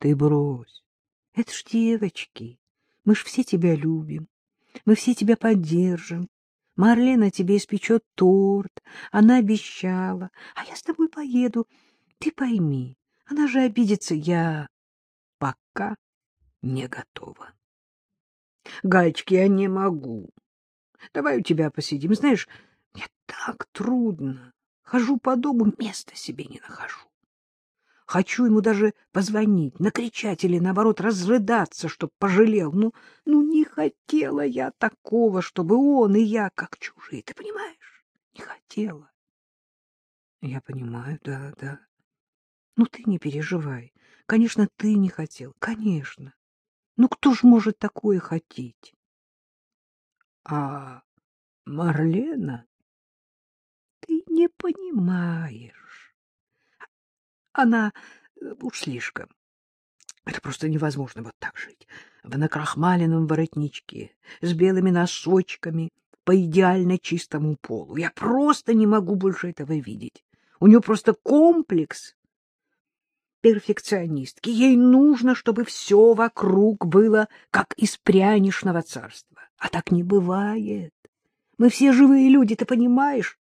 Ты брось. Это ж девочки. Мы ж все тебя любим. Мы все тебя поддержим. Марлена тебе испечет торт. Она обещала. А я с тобой поеду. Ты пойми, она же обидится. Я пока не готова. Галечки, я не могу. Давай у тебя посидим. Знаешь, мне так трудно. Хожу по дому, места себе не нахожу. Хочу ему даже позвонить, накричать или, наоборот, разрыдаться, чтоб пожалел. Ну, ну, не хотела я такого, чтобы он и я как чужие, ты понимаешь? Не хотела. Я понимаю, да, да. Ну, ты не переживай. Конечно, ты не хотел, конечно. Ну, кто ж может такое хотеть? А Марлена? Ты не понимаешь. Она э, уж слишком. Это просто невозможно вот так жить. В накрахмаленном воротничке, с белыми носочками, по идеально чистому полу. Я просто не могу больше этого видеть. У нее просто комплекс перфекционистки. Ей нужно, чтобы все вокруг было как из прянишного царства. А так не бывает. Мы все живые люди, ты понимаешь?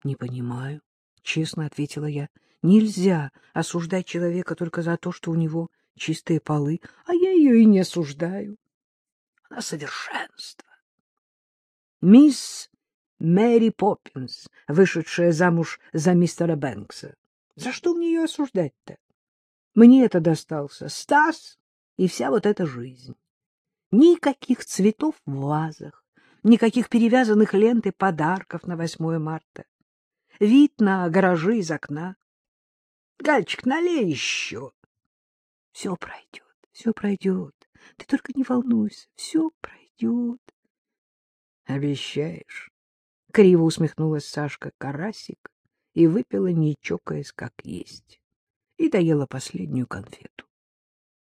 — Не понимаю, — честно ответила я. Нельзя осуждать человека только за то, что у него чистые полы, а я ее и не осуждаю. Она совершенство. Мисс Мэри Поппинс, вышедшая замуж за мистера Бэнкса. За что мне ее осуждать-то? Мне это достался Стас и вся вот эта жизнь. Никаких цветов в вазах, никаких перевязанных лентой подарков на 8 марта. Вид на гаражи из окна, Гальчик, налей еще. Все пройдет, все пройдет. Ты только не волнуйся, все пройдет. Обещаешь? Криво усмехнулась Сашка Карасик и выпила, не чокаясь, как есть, и доела последнюю конфету.